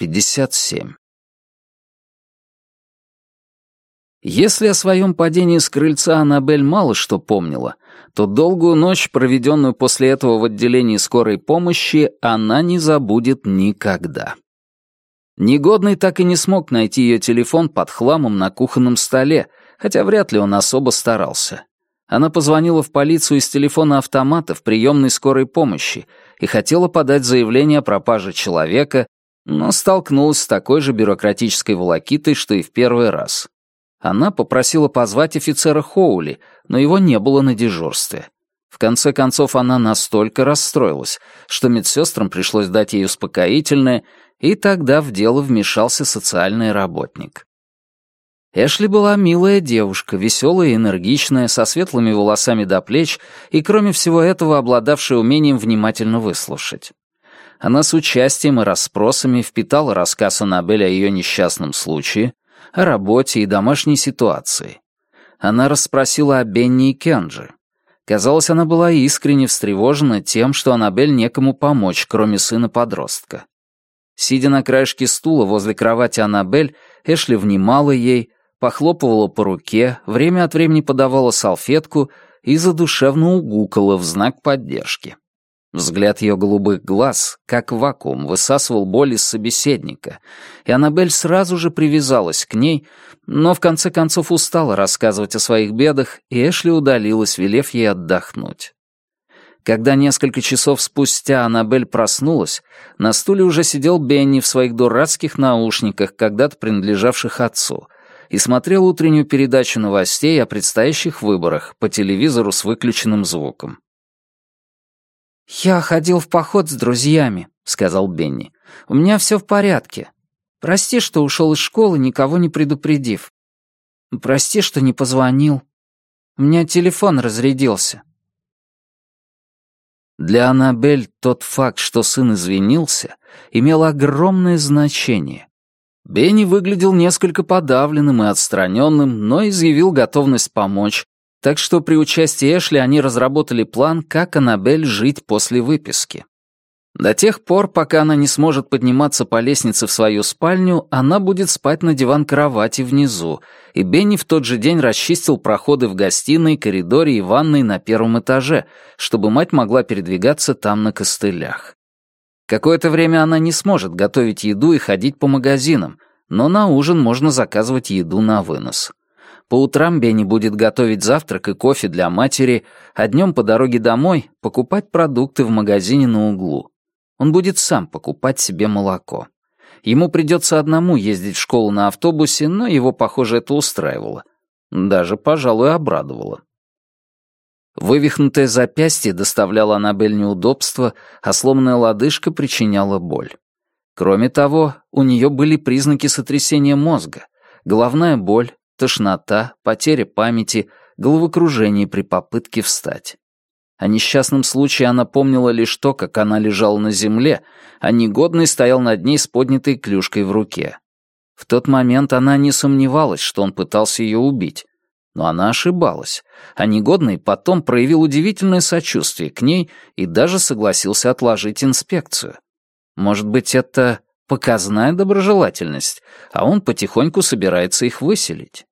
57. Если о своем падении с крыльца Аннабель мало что помнила, то долгую ночь, проведенную после этого в отделении скорой помощи, она не забудет никогда. Негодный так и не смог найти ее телефон под хламом на кухонном столе, хотя вряд ли он особо старался. Она позвонила в полицию из телефона автомата в приемной скорой помощи и хотела подать заявление о пропаже человека, но столкнулась с такой же бюрократической волокитой, что и в первый раз. Она попросила позвать офицера Хоули, но его не было на дежурстве. В конце концов, она настолько расстроилась, что медсестрам пришлось дать ей успокоительное, и тогда в дело вмешался социальный работник. Эшли была милая девушка, веселая и энергичная, со светлыми волосами до плеч и, кроме всего этого, обладавшая умением внимательно выслушать. Она с участием и расспросами впитала рассказ Аннабель о ее несчастном случае, о работе и домашней ситуации. Она расспросила о Бенни и Кенджи. Казалось, она была искренне встревожена тем, что Аннабель некому помочь, кроме сына-подростка. Сидя на краешке стула возле кровати Аннабель, Эшли внимала ей, похлопывала по руке, время от времени подавала салфетку и задушевно угукала в знак поддержки. Взгляд ее голубых глаз, как вакуум, высасывал боль из собеседника, и Аннабель сразу же привязалась к ней, но в конце концов устала рассказывать о своих бедах, и Эшли удалилась, велев ей отдохнуть. Когда несколько часов спустя Аннабель проснулась, на стуле уже сидел Бенни в своих дурацких наушниках, когда-то принадлежавших отцу — и смотрел утреннюю передачу новостей о предстоящих выборах по телевизору с выключенным звуком. «Я ходил в поход с друзьями», — сказал Бенни. «У меня все в порядке. Прости, что ушел из школы, никого не предупредив. Прости, что не позвонил. У меня телефон разрядился». Для Аннабель тот факт, что сын извинился, имел огромное значение. Бенни выглядел несколько подавленным и отстраненным, но изъявил готовность помочь, так что при участии Эшли они разработали план, как Аннабель жить после выписки. До тех пор, пока она не сможет подниматься по лестнице в свою спальню, она будет спать на диван-кровати внизу, и Бенни в тот же день расчистил проходы в гостиной, коридоре и ванной на первом этаже, чтобы мать могла передвигаться там на костылях. Какое-то время она не сможет готовить еду и ходить по магазинам, но на ужин можно заказывать еду на вынос. По утрам Бенни будет готовить завтрак и кофе для матери, а днем по дороге домой покупать продукты в магазине на углу. Он будет сам покупать себе молоко. Ему придется одному ездить в школу на автобусе, но его, похоже, это устраивало. Даже, пожалуй, обрадовало. Вывихнутое запястье доставляло Аннабель неудобства, а сломанная лодыжка причиняла боль. Кроме того, у нее были признаки сотрясения мозга, головная боль, тошнота, потеря памяти, головокружение при попытке встать. О несчастном случае она помнила лишь то, как она лежала на земле, а негодный стоял над ней с поднятой клюшкой в руке. В тот момент она не сомневалась, что он пытался ее убить, но она ошибалась, а негодный потом проявил удивительное сочувствие к ней и даже согласился отложить инспекцию. Может быть, это показная доброжелательность, а он потихоньку собирается их выселить.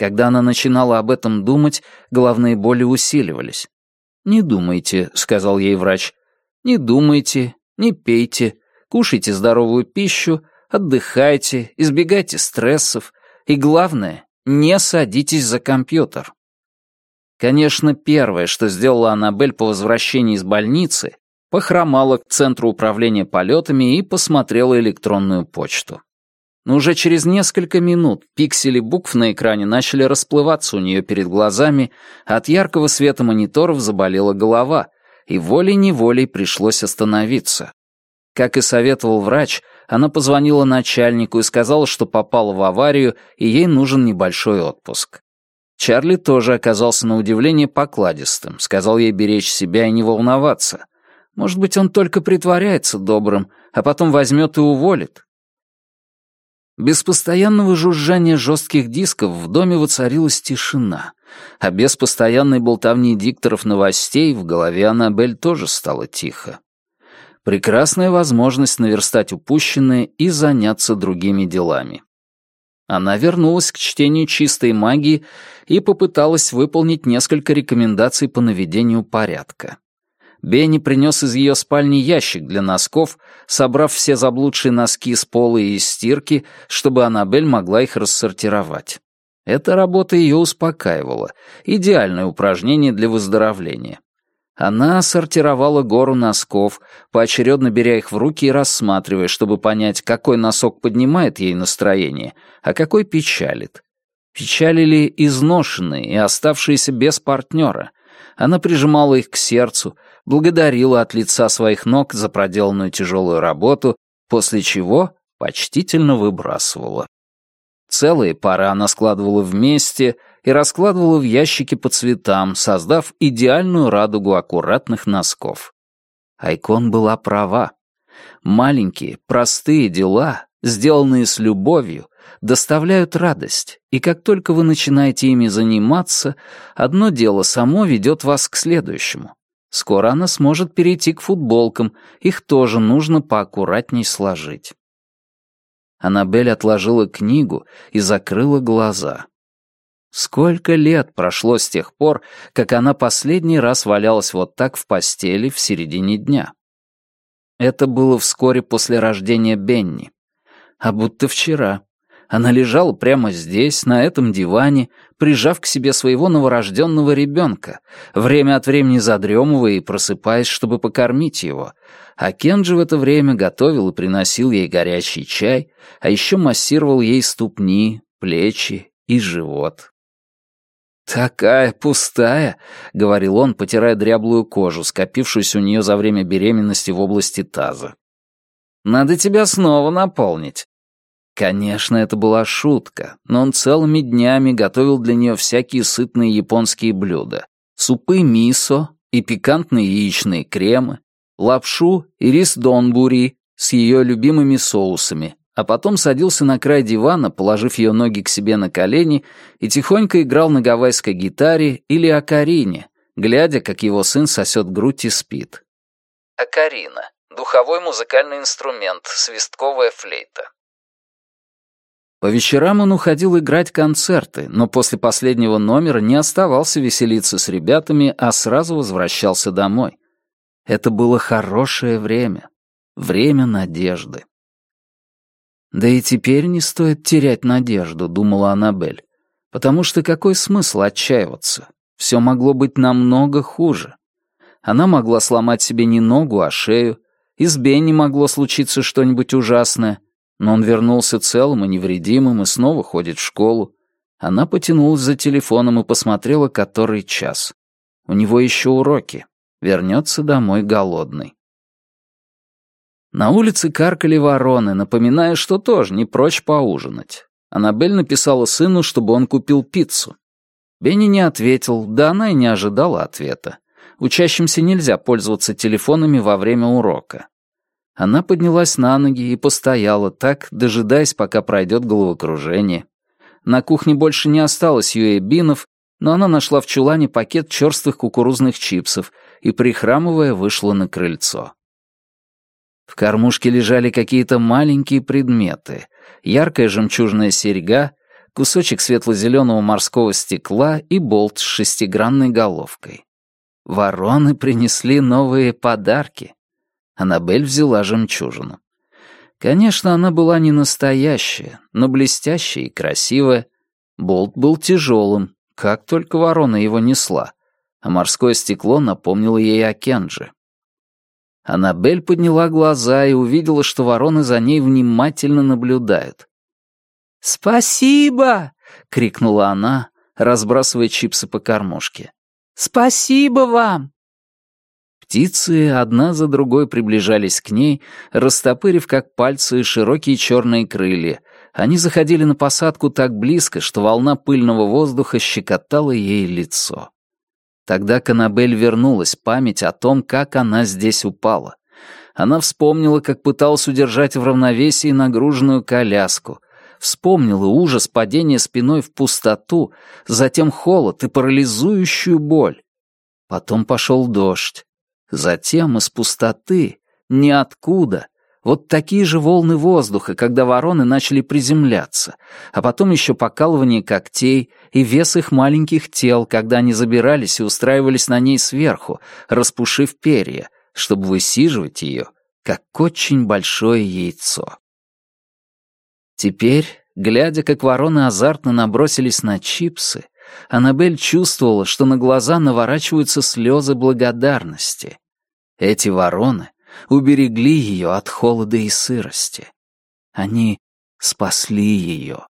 Когда она начинала об этом думать, головные боли усиливались. «Не думайте», — сказал ей врач. «Не думайте, не пейте, кушайте здоровую пищу, отдыхайте, избегайте стрессов и, главное, не садитесь за компьютер. Конечно, первое, что сделала Аннабель по возвращении из больницы, похромала к центру управления полетами и посмотрела электронную почту. Но уже через несколько минут пиксели букв на экране начали расплываться у нее перед глазами, а от яркого света мониторов заболела голова, и волей-неволей пришлось остановиться. Как и советовал врач, она позвонила начальнику и сказала, что попала в аварию, и ей нужен небольшой отпуск. Чарли тоже оказался на удивление покладистым, сказал ей беречь себя и не волноваться. Может быть, он только притворяется добрым, а потом возьмет и уволит. Без постоянного жужжания жестких дисков в доме воцарилась тишина, а без постоянной болтовни дикторов новостей в голове Аннабель тоже стало тихо. Прекрасная возможность наверстать упущенное и заняться другими делами. Она вернулась к чтению чистой магии и попыталась выполнить несколько рекомендаций по наведению порядка. Бенни принес из ее спальни ящик для носков, собрав все заблудшие носки с пола и из стирки, чтобы Аннабель могла их рассортировать. Эта работа ее успокаивала. Идеальное упражнение для выздоровления. Она сортировала гору носков, поочередно беря их в руки и рассматривая, чтобы понять, какой носок поднимает ей настроение, а какой печалит. Печалили изношенные и оставшиеся без партнера. Она прижимала их к сердцу, благодарила от лица своих ног за проделанную тяжелую работу, после чего почтительно выбрасывала. Целые пары она складывала вместе и раскладывала в ящики по цветам, создав идеальную радугу аккуратных носков. Айкон была права. Маленькие, простые дела, сделанные с любовью, доставляют радость, и как только вы начинаете ими заниматься, одно дело само ведет вас к следующему. Скоро она сможет перейти к футболкам, их тоже нужно поаккуратней сложить. Аннабель отложила книгу и закрыла глаза. Сколько лет прошло с тех пор, как она последний раз валялась вот так в постели в середине дня? Это было вскоре после рождения Бенни. А будто вчера. Она лежала прямо здесь, на этом диване, прижав к себе своего новорожденного ребенка, время от времени задремывая и просыпаясь, чтобы покормить его. А Кенджи в это время готовил и приносил ей горячий чай, а еще массировал ей ступни, плечи и живот. «Такая пустая», — говорил он, потирая дряблую кожу, скопившуюся у нее за время беременности в области таза. «Надо тебя снова наполнить. Конечно, это была шутка, но он целыми днями готовил для нее всякие сытные японские блюда. Супы мисо и пикантные яичные кремы, лапшу и рис донбури с ее любимыми соусами, а потом садился на край дивана, положив ее ноги к себе на колени, и тихонько играл на гавайской гитаре или акарине, глядя, как его сын сосет грудь и спит. Акарина — духовой музыкальный инструмент, свистковая флейта. По вечерам он уходил играть концерты, но после последнего номера не оставался веселиться с ребятами, а сразу возвращался домой. Это было хорошее время. Время надежды. «Да и теперь не стоит терять надежду», — думала Аннабель. «Потому что какой смысл отчаиваться? Все могло быть намного хуже. Она могла сломать себе не ногу, а шею. И с Бенни могло случиться что-нибудь ужасное. Но он вернулся целым и невредимым и снова ходит в школу. Она потянулась за телефоном и посмотрела, который час. У него еще уроки. Вернется домой голодный. На улице каркали вороны, напоминая, что тоже не прочь поужинать. Аннабель написала сыну, чтобы он купил пиццу. Бенни не ответил, да она и не ожидала ответа. Учащимся нельзя пользоваться телефонами во время урока. Она поднялась на ноги и постояла так, дожидаясь, пока пройдет головокружение. На кухне больше не осталось юэбинов, но она нашла в чулане пакет черствых кукурузных чипсов и, прихрамывая, вышла на крыльцо. В кормушке лежали какие-то маленькие предметы. Яркая жемчужная серьга, кусочек светло-зеленого морского стекла и болт с шестигранной головкой. Вороны принесли новые подарки. Аннабель взяла жемчужину. Конечно, она была не настоящая, но блестящая и красивая. Болт был тяжелым, как только ворона его несла, а морское стекло напомнило ей о Кенже. Аннабель подняла глаза и увидела, что вороны за ней внимательно наблюдают. «Спасибо!» — крикнула она, разбрасывая чипсы по кормушке. «Спасибо вам!» Птицы одна за другой приближались к ней, растопырив как пальцы широкие черные крылья. Они заходили на посадку так близко, что волна пыльного воздуха щекотала ей лицо. Тогда Канабель вернулась память о том, как она здесь упала. Она вспомнила, как пыталась удержать в равновесии нагруженную коляску, вспомнила ужас падения спиной в пустоту, затем холод и парализующую боль. Потом пошел дождь. Затем из пустоты, ниоткуда, вот такие же волны воздуха, когда вороны начали приземляться, а потом еще покалывание когтей и вес их маленьких тел, когда они забирались и устраивались на ней сверху, распушив перья, чтобы высиживать ее, как очень большое яйцо. Теперь, глядя, как вороны азартно набросились на чипсы, Аннабель чувствовала, что на глаза наворачиваются слезы благодарности. Эти вороны уберегли ее от холода и сырости. Они спасли ее.